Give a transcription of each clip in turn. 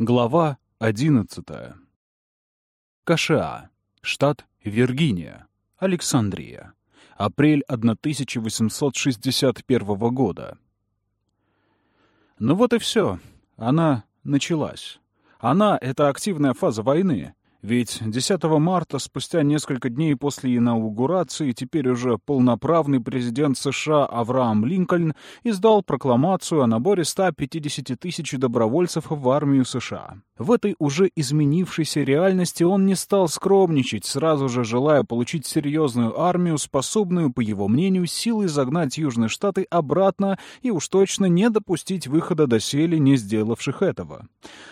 Глава 11. КША. Штат Виргиния. Александрия. Апрель 1861 года. Ну вот и все. Она началась. Она — это активная фаза войны. Ведь 10 марта, спустя несколько дней после инаугурации, теперь уже полноправный президент США Авраам Линкольн издал прокламацию о наборе 150 тысяч добровольцев в армию США. В этой уже изменившейся реальности он не стал скромничать, сразу же желая получить серьезную армию, способную, по его мнению, силой загнать Южные Штаты обратно и уж точно не допустить выхода доселе, не сделавших этого.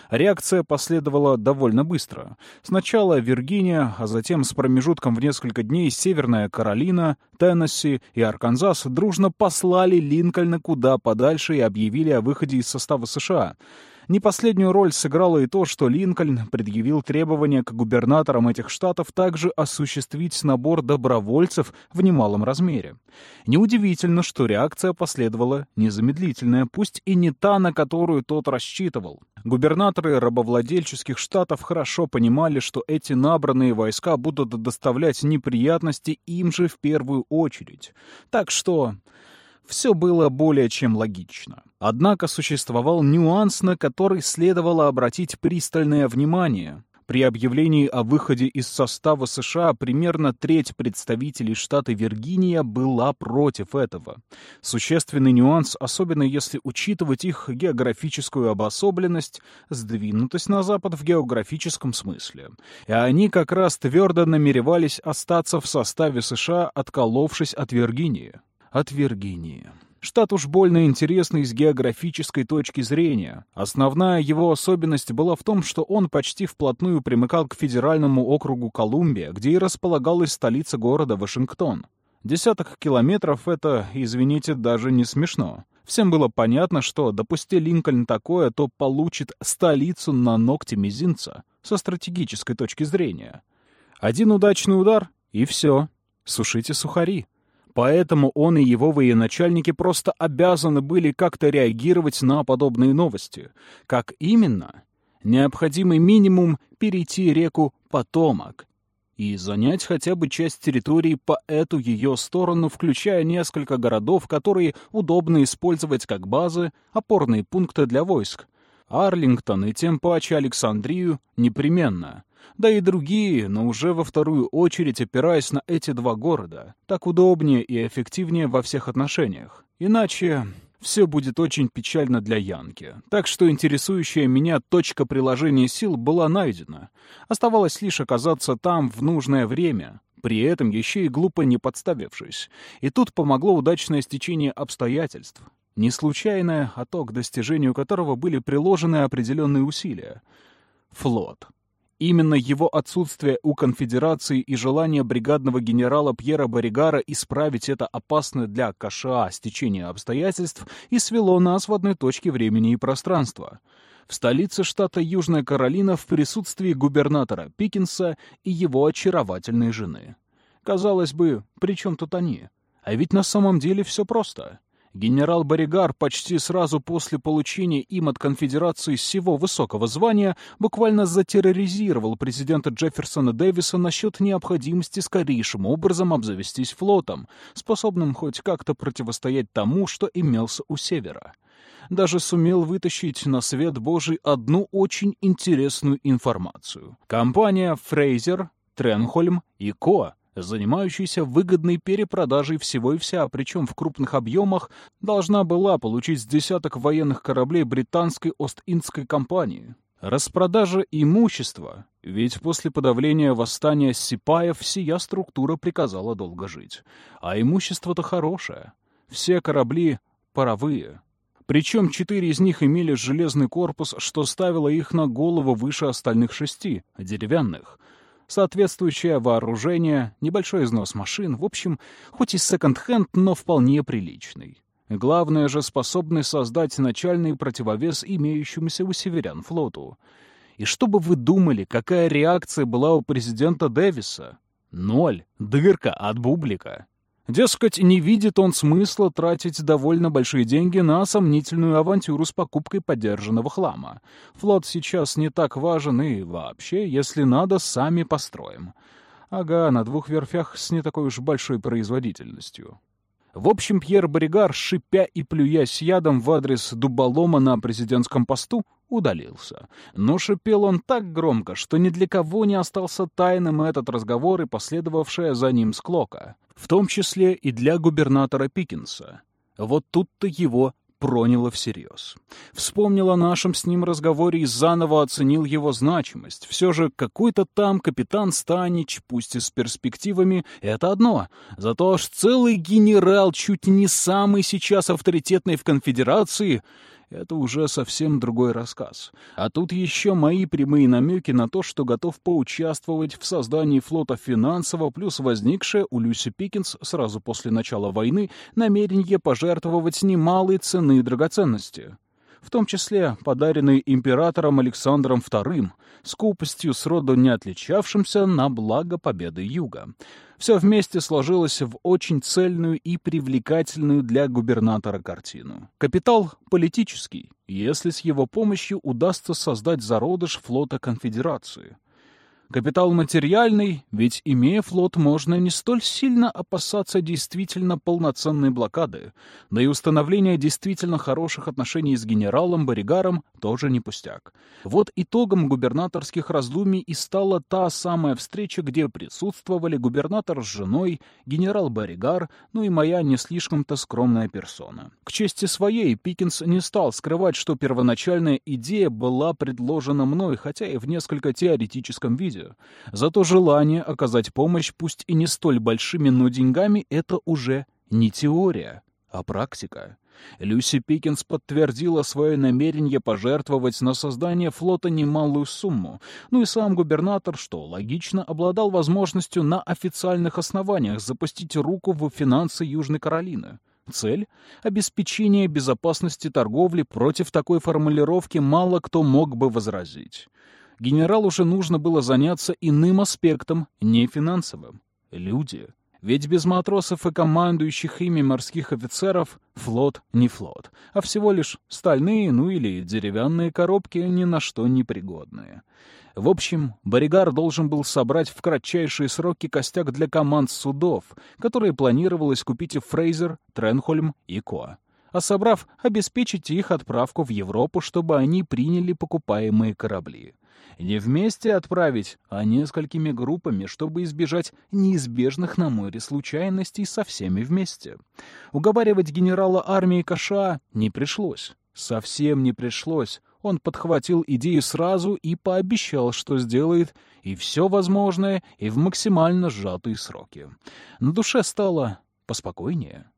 Реакция последовала довольно быстро. Сначала Виргиния, а затем с промежутком в несколько дней Северная Каролина, Теннесси и Арканзас дружно послали Линкольна куда подальше и объявили о выходе из состава США — не последнюю роль сыграло и то, что Линкольн предъявил требования к губернаторам этих штатов также осуществить набор добровольцев в немалом размере. Неудивительно, что реакция последовала незамедлительная, пусть и не та, на которую тот рассчитывал. Губернаторы рабовладельческих штатов хорошо понимали, что эти набранные войска будут доставлять неприятности им же в первую очередь. Так что все было более чем логично. Однако существовал нюанс, на который следовало обратить пристальное внимание. При объявлении о выходе из состава США примерно треть представителей штата Виргиния была против этого. Существенный нюанс, особенно если учитывать их географическую обособленность, сдвинутость на запад в географическом смысле. И они как раз твердо намеревались остаться в составе США, отколовшись от Виргинии от Виргинии. Штат уж больно интересный с географической точки зрения. Основная его особенность была в том, что он почти вплотную примыкал к федеральному округу Колумбия, где и располагалась столица города Вашингтон. Десяток километров — это, извините, даже не смешно. Всем было понятно, что, допусти Линкольн такое, то получит столицу на ногте мизинца, со стратегической точки зрения. Один удачный удар — и все. Сушите сухари. Поэтому он и его военачальники просто обязаны были как-то реагировать на подобные новости. Как именно? Необходимый минимум — перейти реку Потомак и занять хотя бы часть территории по эту ее сторону, включая несколько городов, которые удобно использовать как базы, опорные пункты для войск. Арлингтон и тем паче Александрию непременно да и другие, но уже во вторую очередь опираясь на эти два города. Так удобнее и эффективнее во всех отношениях. Иначе все будет очень печально для Янки. Так что интересующая меня точка приложения сил была найдена. Оставалось лишь оказаться там в нужное время, при этом еще и глупо не подставившись. И тут помогло удачное стечение обстоятельств. Не случайное, а то, к достижению которого были приложены определенные усилия. Флот. Именно его отсутствие у конфедерации и желание бригадного генерала Пьера Боригара исправить это опасное для КША стечение обстоятельств и свело нас в одной точке времени и пространства. В столице штата Южная Каролина в присутствии губернатора Пикинса и его очаровательной жены. Казалось бы, при чем тут они? А ведь на самом деле все просто. Генерал Боригар почти сразу после получения им от конфедерации всего высокого звания буквально затерроризировал президента Джефферсона Дэвиса насчет необходимости скорейшим образом обзавестись флотом, способным хоть как-то противостоять тому, что имелся у севера. Даже сумел вытащить на свет Божий одну очень интересную информацию. Компания «Фрейзер», «Тренхольм» и «Ко» занимающаяся выгодной перепродажей всего и вся, причем в крупных объемах, должна была получить с десяток военных кораблей британской Ост-Индской компании. Распродажа имущества, ведь после подавления восстания Сипаев сия структура приказала долго жить. А имущество-то хорошее. Все корабли паровые. Причем четыре из них имели железный корпус, что ставило их на голову выше остальных шести, деревянных — соответствующее вооружение, небольшой износ машин, в общем, хоть и секонд-хенд, но вполне приличный. Главное же, способный создать начальный противовес имеющемуся у северян флоту. И что бы вы думали, какая реакция была у президента Дэвиса? Ноль. Дырка от бублика. Дескать, не видит он смысла тратить довольно большие деньги на сомнительную авантюру с покупкой подержанного хлама. Флот сейчас не так важен и вообще, если надо, сами построим. Ага, на двух верфях с не такой уж большой производительностью. В общем, Пьер Боригар, шипя и плюясь ядом в адрес дуболома на президентском посту, удалился. Но шипел он так громко, что ни для кого не остался тайным этот разговор и последовавшая за ним склока. В том числе и для губернатора Пикинса. Вот тут-то его проняло всерьез. Вспомнил о нашем с ним разговоре и заново оценил его значимость. Все же какой-то там капитан Станич, пусть и с перспективами, это одно. Зато аж целый генерал, чуть не самый сейчас авторитетный в конфедерации — это уже совсем другой рассказ. А тут еще мои прямые намеки на то, что готов поучаствовать в создании флота финансово, плюс возникшее у Люси Пикинс сразу после начала войны намерение пожертвовать немалые цены и драгоценности в том числе подаренный императором Александром II, скупостью сроду не отличавшимся на благо победы Юга. Все вместе сложилось в очень цельную и привлекательную для губернатора картину. Капитал политический, если с его помощью удастся создать зародыш флота конфедерации — Капитал материальный, ведь, имея флот, можно не столь сильно опасаться действительно полноценной блокады, да и установление действительно хороших отношений с генералом Боригаром тоже не пустяк. Вот итогом губернаторских раздумий и стала та самая встреча, где присутствовали губернатор с женой, генерал Боригар, ну и моя не слишком-то скромная персона. К чести своей, Пикинс не стал скрывать, что первоначальная идея была предложена мной, хотя и в несколько теоретическом виде, связи. Зато желание оказать помощь, пусть и не столь большими, но деньгами, это уже не теория, а практика. Люси Пикинс подтвердила свое намерение пожертвовать на создание флота немалую сумму, ну и сам губернатор, что логично, обладал возможностью на официальных основаниях запустить руку в финансы Южной Каролины. Цель — обеспечение безопасности торговли против такой формулировки мало кто мог бы возразить генералу же нужно было заняться иным аспектом, не финансовым. Люди. Ведь без матросов и командующих ими морских офицеров флот не флот, а всего лишь стальные, ну или деревянные коробки, ни на что не пригодные. В общем, Боригар должен был собрать в кратчайшие сроки костяк для команд судов, которые планировалось купить в Фрейзер, Тренхольм и Коа. А собрав, обеспечить их отправку в Европу, чтобы они приняли покупаемые корабли. Не вместе отправить, а несколькими группами, чтобы избежать неизбежных на море случайностей со всеми вместе. Уговаривать генерала армии Каша не пришлось. Совсем не пришлось. Он подхватил идею сразу и пообещал, что сделает и все возможное, и в максимально сжатые сроки. На душе стало поспокойнее.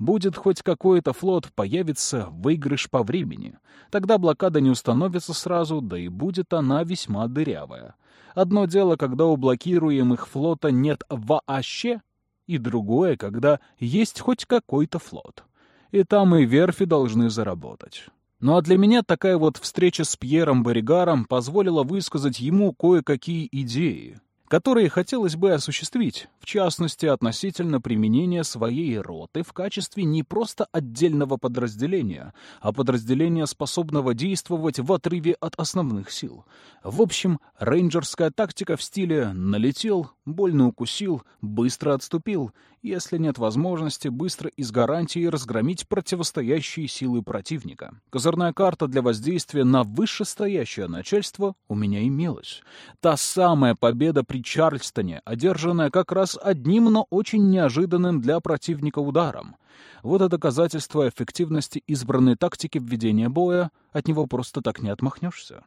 Будет хоть какой-то флот, появится выигрыш по времени. Тогда блокада не установится сразу, да и будет она весьма дырявая. Одно дело, когда у блокируемых флота нет вообще, и другое, когда есть хоть какой-то флот. И там и верфи должны заработать. Ну а для меня такая вот встреча с Пьером Боригаром позволила высказать ему кое-какие идеи которые хотелось бы осуществить, в частности, относительно применения своей роты в качестве не просто отдельного подразделения, а подразделения, способного действовать в отрыве от основных сил. В общем, рейнджерская тактика в стиле «налетел», «больно укусил», «быстро отступил», если нет возможности быстро из гарантии разгромить противостоящие силы противника. Козырная карта для воздействия на вышестоящее начальство у меня имелась. Та самая победа при Чарльстоне, одержанная как раз одним, но очень неожиданным для противника ударом. Вот это доказательство эффективности избранной тактики введения боя, от него просто так не отмахнешься.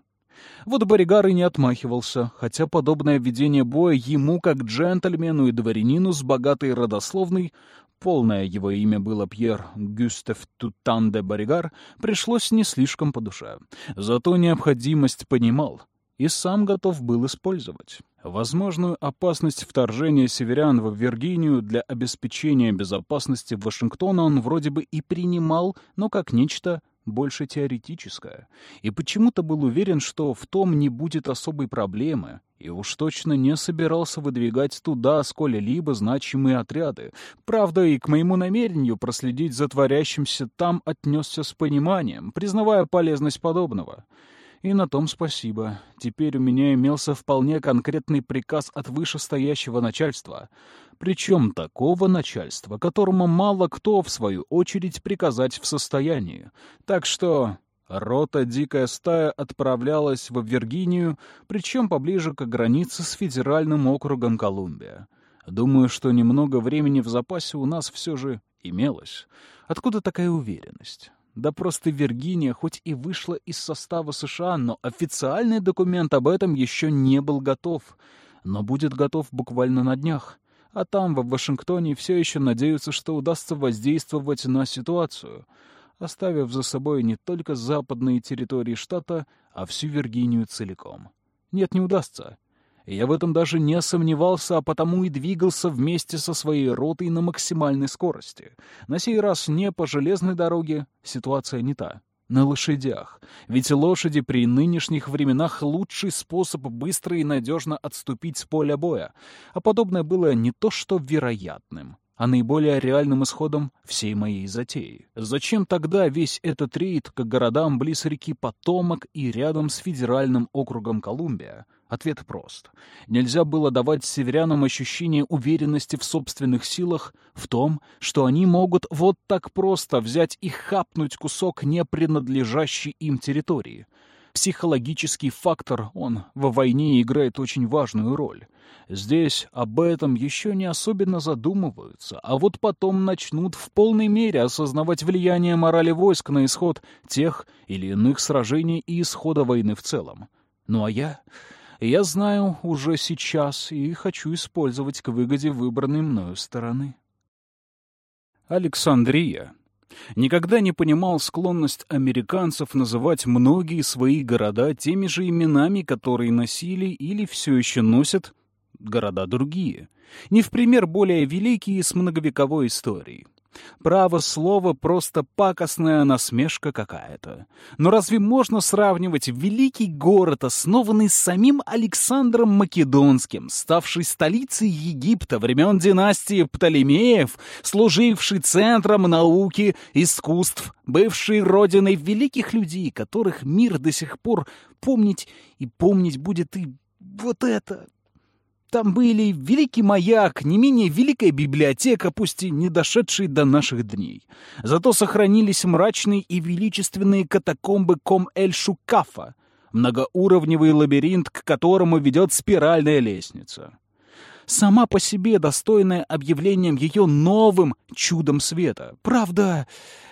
Вот Боригар и не отмахивался, хотя подобное ведение боя ему, как джентльмену и дворянину с богатой родословной, полное его имя было Пьер Гюстев Тутан де Боригар, пришлось не слишком по душе. Зато необходимость понимал и сам готов был использовать. Возможную опасность вторжения северян в Виргинию для обеспечения безопасности Вашингтона он вроде бы и принимал, но как нечто больше теоретическое, и почему-то был уверен, что в том не будет особой проблемы, и уж точно не собирался выдвигать туда сколь-либо значимые отряды. Правда, и к моему намерению проследить за творящимся там отнесся с пониманием, признавая полезность подобного. И на том спасибо. Теперь у меня имелся вполне конкретный приказ от вышестоящего начальства. Причем такого начальства, которому мало кто, в свою очередь, приказать в состоянии. Так что рота «Дикая стая» отправлялась в Виргинию, причем поближе к границе с федеральным округом Колумбия. Думаю, что немного времени в запасе у нас все же имелось. Откуда такая уверенность? Да просто Виргиния хоть и вышла из состава США, но официальный документ об этом еще не был готов. Но будет готов буквально на днях. А там, в Вашингтоне, все еще надеются, что удастся воздействовать на ситуацию, оставив за собой не только западные территории штата, а всю Виргинию целиком. Нет, не удастся. Я в этом даже не сомневался, а потому и двигался вместе со своей ротой на максимальной скорости. На сей раз не по железной дороге, ситуация не та. На лошадях. Ведь лошади при нынешних временах лучший способ быстро и надежно отступить с поля боя. А подобное было не то что вероятным, а наиболее реальным исходом всей моей затеи. Зачем тогда весь этот рейд к городам близ реки Потомок и рядом с федеральным округом Колумбия? Ответ прост. Нельзя было давать северянам ощущение уверенности в собственных силах, в том, что они могут вот так просто взять и хапнуть кусок не принадлежащей им территории. Психологический фактор, он во войне играет очень важную роль. Здесь об этом еще не особенно задумываются, а вот потом начнут в полной мере осознавать влияние морали войск на исход тех или иных сражений и исхода войны в целом. Ну а я... Я знаю уже сейчас и хочу использовать к выгоде выбранной мною стороны. Александрия. Никогда не понимал склонность американцев называть многие свои города теми же именами, которые носили или все еще носят города другие. Не в пример более великие с многовековой историей. Право слово просто пакостная насмешка какая-то. Но разве можно сравнивать великий город, основанный самим Александром Македонским, ставший столицей Египта времен династии Птолемеев, служивший центром науки, искусств, бывший родиной великих людей, которых мир до сих пор помнить и помнить будет и вот это, там были великий маяк, не менее великая библиотека, пусть и не дошедшие до наших дней. Зато сохранились мрачные и величественные катакомбы Ком-эль-Шукафа, многоуровневый лабиринт, к которому ведет спиральная лестница. Сама по себе достойная объявлением ее новым чудом света. Правда,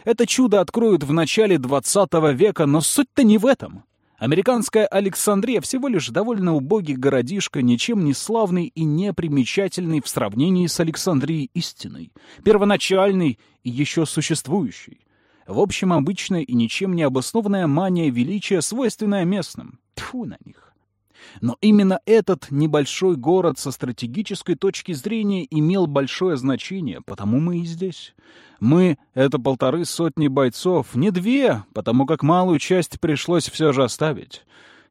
это чудо откроют в начале XX века, но суть-то не в этом. Американская Александрия всего лишь довольно убогий городишко, ничем не славный и непримечательный в сравнении с Александрией истинной, первоначальной и еще существующей. В общем, обычная и ничем не обоснованная мания величия, свойственная местным. Тьфу на них. Но именно этот небольшой город со стратегической точки зрения имел большое значение, потому мы и здесь. Мы — это полторы сотни бойцов, не две, потому как малую часть пришлось все же оставить.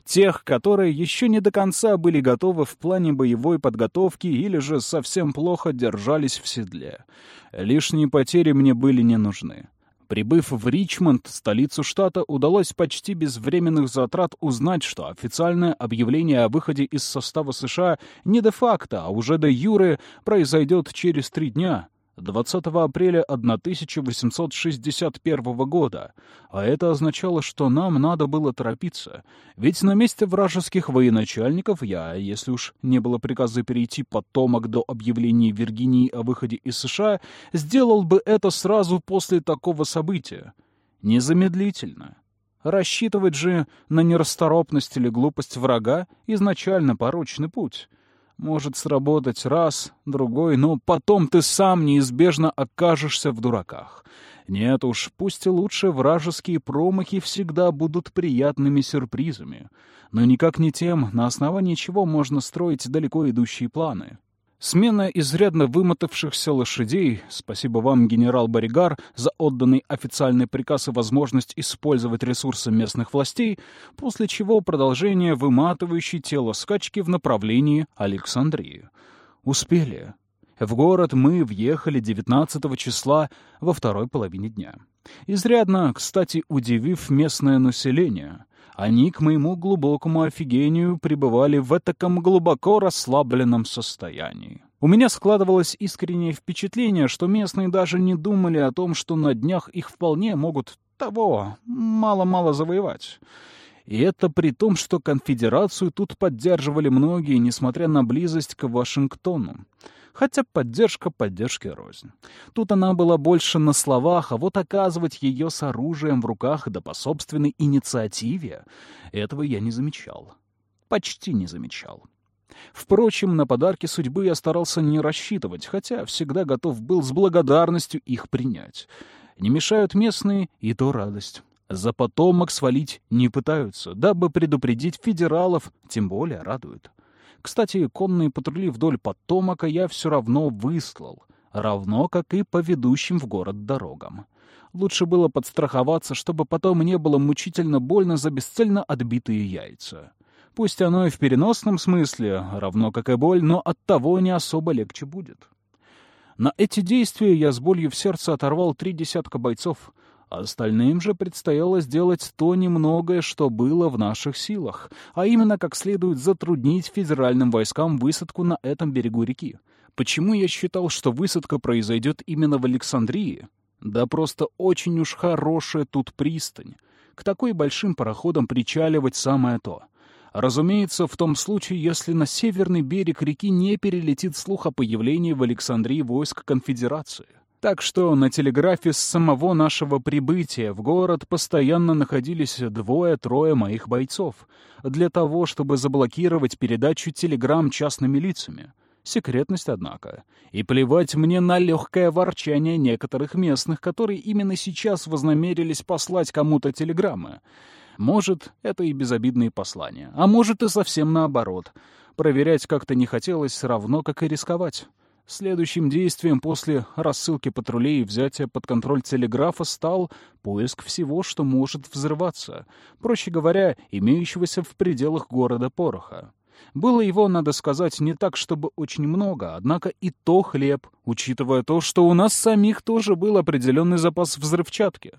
Тех, которые еще не до конца были готовы в плане боевой подготовки или же совсем плохо держались в седле. Лишние потери мне были не нужны. Прибыв в Ричмонд, столицу штата, удалось почти без временных затрат узнать, что официальное объявление о выходе из состава США не де-факто, а уже де юре произойдет через три дня — 20 апреля 1861 года, а это означало, что нам надо было торопиться, ведь на месте вражеских военачальников я, если уж не было приказа перейти потомок до объявления Виргинии о выходе из США, сделал бы это сразу после такого события. Незамедлительно. Рассчитывать же на нерасторопность или глупость врага — изначально порочный путь — может сработать раз, другой, но потом ты сам неизбежно окажешься в дураках. Нет уж, пусть и лучше вражеские промахи всегда будут приятными сюрпризами, но никак не тем, на основании чего можно строить далеко идущие планы. Смена изрядно вымотавшихся лошадей, спасибо вам, генерал Боригар, за отданный официальный приказ и возможность использовать ресурсы местных властей, после чего продолжение выматывающей тело скачки в направлении Александрии. Успели. В город мы въехали 19 числа во второй половине дня. Изрядно, кстати, удивив местное население. Они, к моему глубокому офигению, пребывали в таком глубоко расслабленном состоянии. У меня складывалось искреннее впечатление, что местные даже не думали о том, что на днях их вполне могут того мало-мало завоевать. И это при том, что конфедерацию тут поддерживали многие, несмотря на близость к Вашингтону хотя поддержка поддержки рознь. Тут она была больше на словах, а вот оказывать ее с оружием в руках да по собственной инициативе, этого я не замечал. Почти не замечал. Впрочем, на подарки судьбы я старался не рассчитывать, хотя всегда готов был с благодарностью их принять. Не мешают местные, и то радость. За потомок свалить не пытаются, дабы предупредить федералов, тем более радуют. Кстати, конные патрули вдоль Потомака я все равно выслал, равно как и по ведущим в город дорогам. Лучше было подстраховаться, чтобы потом не было мучительно больно за бесцельно отбитые яйца. Пусть оно и в переносном смысле, равно как и боль, но от того не особо легче будет. На эти действия я с болью в сердце оторвал три десятка бойцов, Остальным же предстояло сделать то немногое, что было в наших силах, а именно как следует затруднить федеральным войскам высадку на этом берегу реки. Почему я считал, что высадка произойдет именно в Александрии? Да просто очень уж хорошая тут пристань. К такой большим пароходам причаливать самое то. Разумеется, в том случае, если на северный берег реки не перелетит слух о появлении в Александрии войск конфедерации. Так что на телеграфе с самого нашего прибытия в город постоянно находились двое-трое моих бойцов для того, чтобы заблокировать передачу телеграмм частными лицами. Секретность, однако. И плевать мне на легкое ворчание некоторых местных, которые именно сейчас вознамерились послать кому-то телеграммы. Может, это и безобидные послания, а может и совсем наоборот. Проверять как-то не хотелось, равно как и рисковать. Следующим действием после рассылки патрулей и взятия под контроль телеграфа стал поиск всего, что может взрываться, проще говоря, имеющегося в пределах города пороха. Было его, надо сказать, не так, чтобы очень много, однако и то хлеб, учитывая то, что у нас самих тоже был определенный запас взрывчатки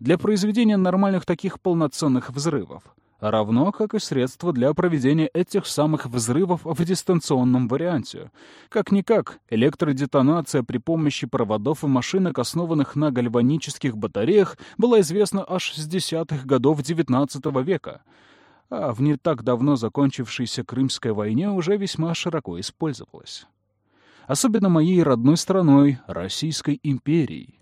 для произведения нормальных таких полноценных взрывов равно как и средства для проведения этих самых взрывов в дистанционном варианте. Как-никак, электродетонация при помощи проводов и машинок, основанных на гальванических батареях, была известна аж с десятых годов XIX века, а в не так давно закончившейся Крымской войне уже весьма широко использовалась. Особенно моей родной страной, Российской империей.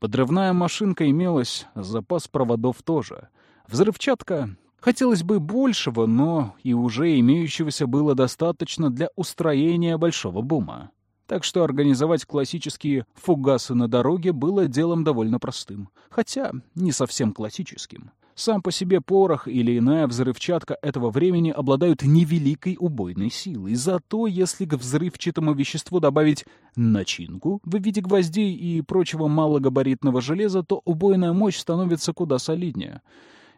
Подрывная машинка имелась, запас проводов тоже. Взрывчатка Хотелось бы большего, но и уже имеющегося было достаточно для устроения большого бума. Так что организовать классические фугасы на дороге было делом довольно простым. Хотя не совсем классическим. Сам по себе порох или иная взрывчатка этого времени обладают невеликой убойной силой. Зато если к взрывчатому веществу добавить начинку в виде гвоздей и прочего малогабаритного железа, то убойная мощь становится куда солиднее.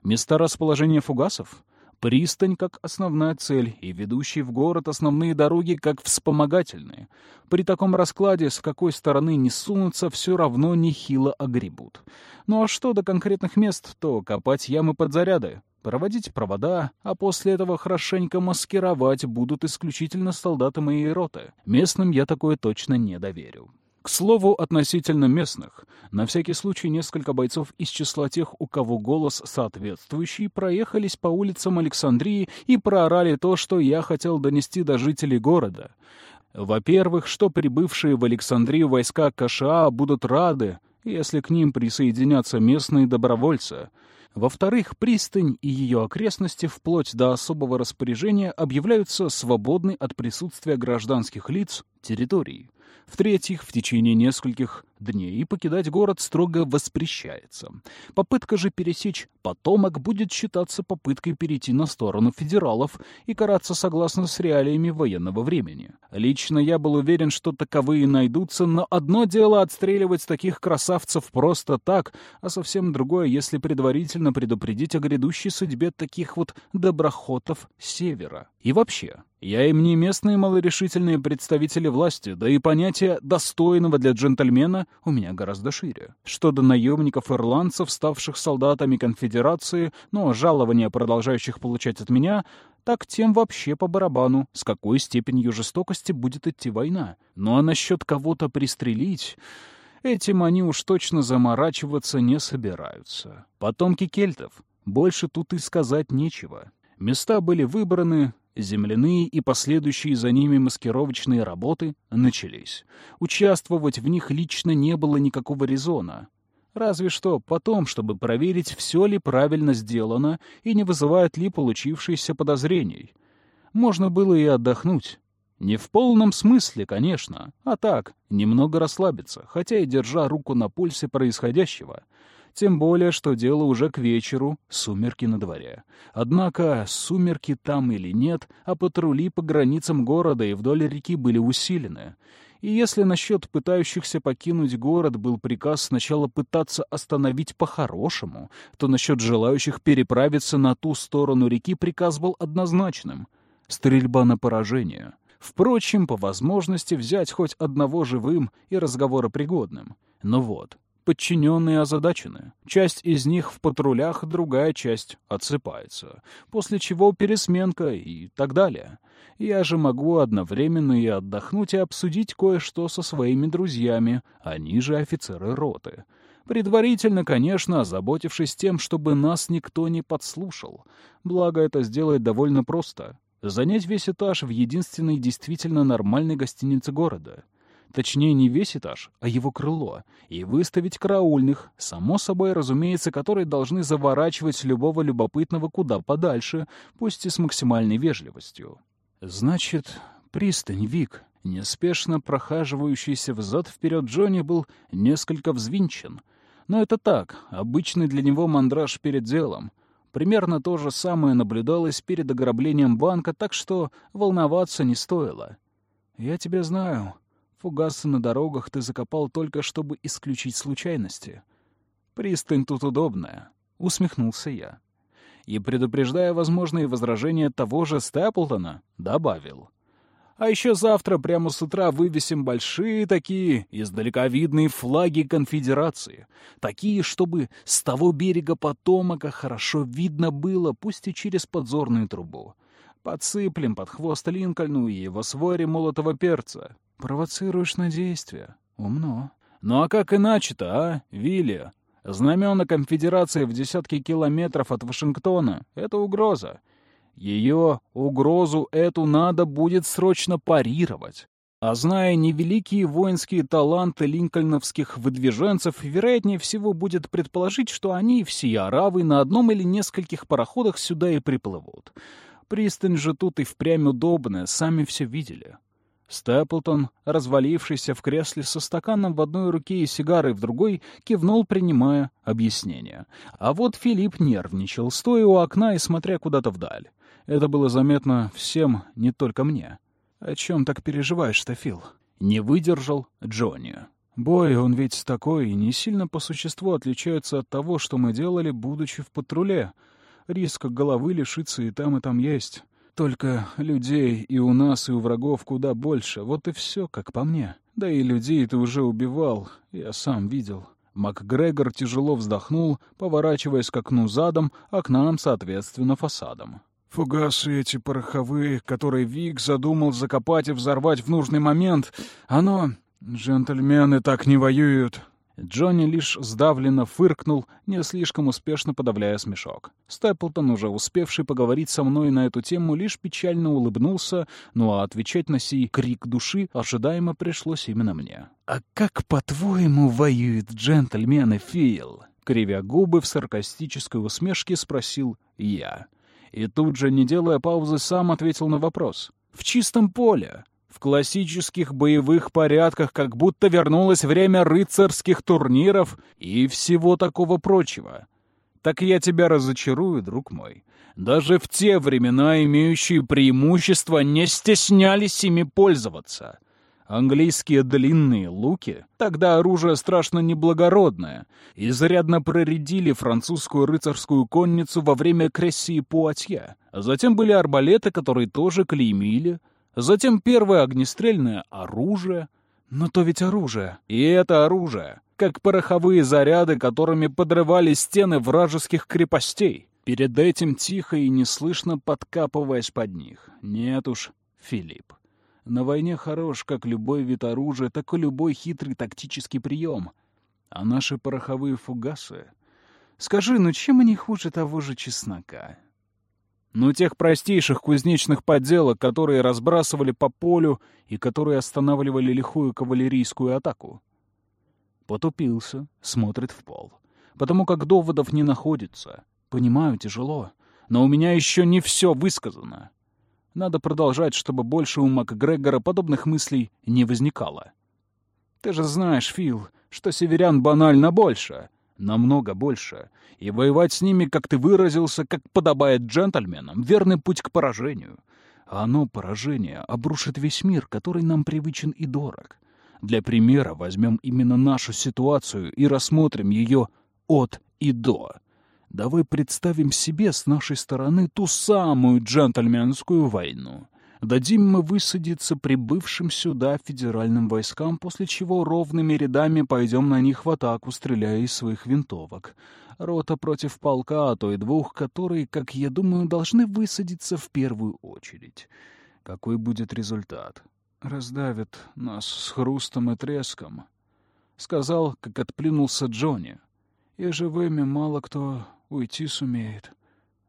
Места расположения фугасов — пристань как основная цель и ведущие в город основные дороги как вспомогательные. При таком раскладе, с какой стороны не сунутся, все равно нехило огребут. Ну а что до конкретных мест, то копать ямы под заряды, проводить провода, а после этого хорошенько маскировать будут исключительно солдаты моей роты. Местным я такое точно не доверю. К слову, относительно местных, на всякий случай несколько бойцов из числа тех, у кого голос соответствующий, проехались по улицам Александрии и проорали то, что я хотел донести до жителей города. Во-первых, что прибывшие в Александрию войска КША будут рады, если к ним присоединятся местные добровольцы. Во-вторых, пристань и ее окрестности вплоть до особого распоряжения объявляются свободной от присутствия гражданских лиц территорией. В-третьих, в течение нескольких дней покидать город строго воспрещается. Попытка же пересечь потомок будет считаться попыткой перейти на сторону федералов и караться согласно с реалиями военного времени. Лично я был уверен, что таковые найдутся, но одно дело отстреливать таких красавцев просто так, а совсем другое, если предварительно предупредить о грядущей судьбе таких вот доброхотов севера. И вообще, я им не местные малорешительные представители власти, да и понятие «достойного для джентльмена» у меня гораздо шире. Что до наемников-ирландцев, ставших солдатами конфедерации, но жалования продолжающих получать от меня, так тем вообще по барабану, с какой степенью жестокости будет идти война. Ну а насчет кого-то пристрелить... Этим они уж точно заморачиваться не собираются. Потомки кельтов. Больше тут и сказать нечего. Места были выбраны, Земляные и последующие за ними маскировочные работы начались. Участвовать в них лично не было никакого резона. Разве что потом, чтобы проверить, все ли правильно сделано и не вызывает ли получившиеся подозрений. Можно было и отдохнуть. Не в полном смысле, конечно, а так, немного расслабиться, хотя и держа руку на пульсе происходящего — тем более, что дело уже к вечеру, сумерки на дворе. Однако, сумерки там или нет, а патрули по границам города и вдоль реки были усилены. И если насчет пытающихся покинуть город был приказ сначала пытаться остановить по-хорошему, то насчет желающих переправиться на ту сторону реки приказ был однозначным — стрельба на поражение. Впрочем, по возможности взять хоть одного живым и разговоропригодным. Но вот, Подчиненные озадачены. Часть из них в патрулях, другая часть отсыпается. После чего пересменка и так далее. Я же могу одновременно и отдохнуть, и обсудить кое-что со своими друзьями, они же офицеры роты. Предварительно, конечно, озаботившись тем, чтобы нас никто не подслушал. Благо, это сделать довольно просто. Занять весь этаж в единственной действительно нормальной гостинице города — Точнее, не весь этаж, а его крыло. И выставить караульных, само собой, разумеется, которые должны заворачивать любого любопытного куда подальше, пусть и с максимальной вежливостью. Значит, пристань, Вик. Неспешно прохаживающийся взад-вперед Джонни был несколько взвинчен. Но это так, обычный для него мандраж перед делом. Примерно то же самое наблюдалось перед ограблением банка, так что волноваться не стоило. «Я тебя знаю», Фугасы на дорогах ты закопал только, чтобы исключить случайности. Пристань тут удобная, — усмехнулся я. И, предупреждая возможные возражения того же Степлтона, добавил. А еще завтра прямо с утра вывесим большие такие, издалека видные флаги конфедерации. Такие, чтобы с того берега потомока хорошо видно было, пусть и через подзорную трубу. Подсыплем под хвост Линкольну и его своре молотого перца. Провоцируешь на действие. Умно. Ну а как иначе-то, а, Вилли? Знамена конфедерации в десятки километров от Вашингтона — это угроза. Ее угрозу эту надо будет срочно парировать. А зная невеликие воинские таланты линкольновских выдвиженцев, вероятнее всего будет предположить, что они, все аравы, на одном или нескольких пароходах сюда и приплывут. Пристань же тут и впрямь удобная, сами все видели. Степлтон, развалившийся в кресле со стаканом в одной руке и сигарой в другой, кивнул, принимая объяснение. А вот Филипп нервничал, стоя у окна и смотря куда-то вдаль. Это было заметно всем, не только мне. «О чем так переживаешь-то, Фил?» Не выдержал Джонни. «Бой, он ведь такой, и не сильно по существу отличается от того, что мы делали, будучи в патруле. Риск головы лишиться и там, и там есть». Только людей и у нас, и у врагов куда больше. Вот и все, как по мне. Да и людей ты уже убивал, я сам видел. МакГрегор тяжело вздохнул, поворачиваясь к окну задом, а к нам, соответственно, фасадом. Фугасы эти пороховые, которые Вик задумал закопать и взорвать в нужный момент, оно... Джентльмены так не воюют. Джонни лишь сдавленно фыркнул, не слишком успешно подавляя смешок. Степлтон, уже успевший поговорить со мной на эту тему, лишь печально улыбнулся, ну а отвечать на сей крик души ожидаемо пришлось именно мне. «А как, по-твоему, воюют джентльмены, Фил?» Кривя губы в саркастической усмешке спросил я. И тут же, не делая паузы, сам ответил на вопрос. «В чистом поле. В классических боевых порядках, как будто вернулось время рыцарских турниров и всего такого прочего. Так я тебя разочарую, друг мой. Даже в те времена имеющие преимущества не стеснялись ими пользоваться. Английские длинные луки, тогда оружие страшно неблагородное, изрядно проредили французскую рыцарскую конницу во время Крессии Пуатье. Затем были арбалеты, которые тоже клеймили. Затем первое огнестрельное оружие. Но то ведь оружие. И это оружие, как пороховые заряды, которыми подрывали стены вражеских крепостей. Перед этим тихо и неслышно подкапываясь под них. Нет уж, Филипп. На войне хорош как любой вид оружия, так и любой хитрый тактический прием. А наши пороховые фугасы... Скажи, ну чем они хуже того же чеснока? Ну, тех простейших кузнечных подделок, которые разбрасывали по полю и которые останавливали лихую кавалерийскую атаку. Потупился, смотрит в пол. Потому как доводов не находится. Понимаю, тяжело. Но у меня еще не все высказано. Надо продолжать, чтобы больше у МакГрегора подобных мыслей не возникало. Ты же знаешь, Фил, что северян банально больше. Намного больше. И воевать с ними, как ты выразился, как подобает джентльменам, верный путь к поражению. А оно, поражение, обрушит весь мир, который нам привычен и дорог. Для примера возьмем именно нашу ситуацию и рассмотрим ее от и до. Давай представим себе с нашей стороны ту самую джентльменскую войну. Дадим мы высадиться прибывшим сюда федеральным войскам, после чего ровными рядами пойдем на них в атаку, стреляя из своих винтовок. Рота против полка, а то и двух, которые, как я думаю, должны высадиться в первую очередь. Какой будет результат? Раздавят нас с хрустом и треском. Сказал, как отплюнулся Джонни. И живыми мало кто уйти сумеет.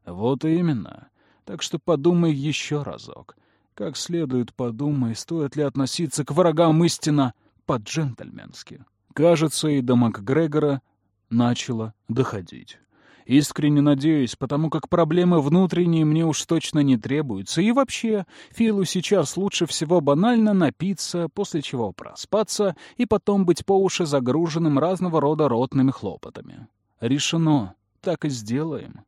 Вот именно. Так что подумай еще разок. Как следует подумай, стоит ли относиться к врагам истинно по-джентльменски. Кажется, и до МакГрегора начало доходить. Искренне надеюсь, потому как проблемы внутренние мне уж точно не требуются. И вообще, Филу сейчас лучше всего банально напиться, после чего проспаться и потом быть по уши загруженным разного рода ротными хлопотами. Решено так и сделаем.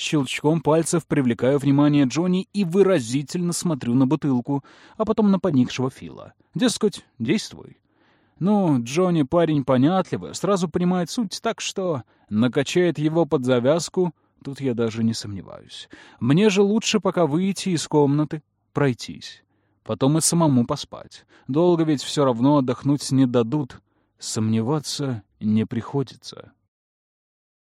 Щелчком пальцев привлекаю внимание Джонни и выразительно смотрю на бутылку, а потом на поникшего Фила. Дескать, действуй. Ну, Джонни парень понятливый, сразу понимает суть, так что накачает его под завязку, тут я даже не сомневаюсь. Мне же лучше пока выйти из комнаты, пройтись. Потом и самому поспать. Долго ведь все равно отдохнуть не дадут. Сомневаться не приходится.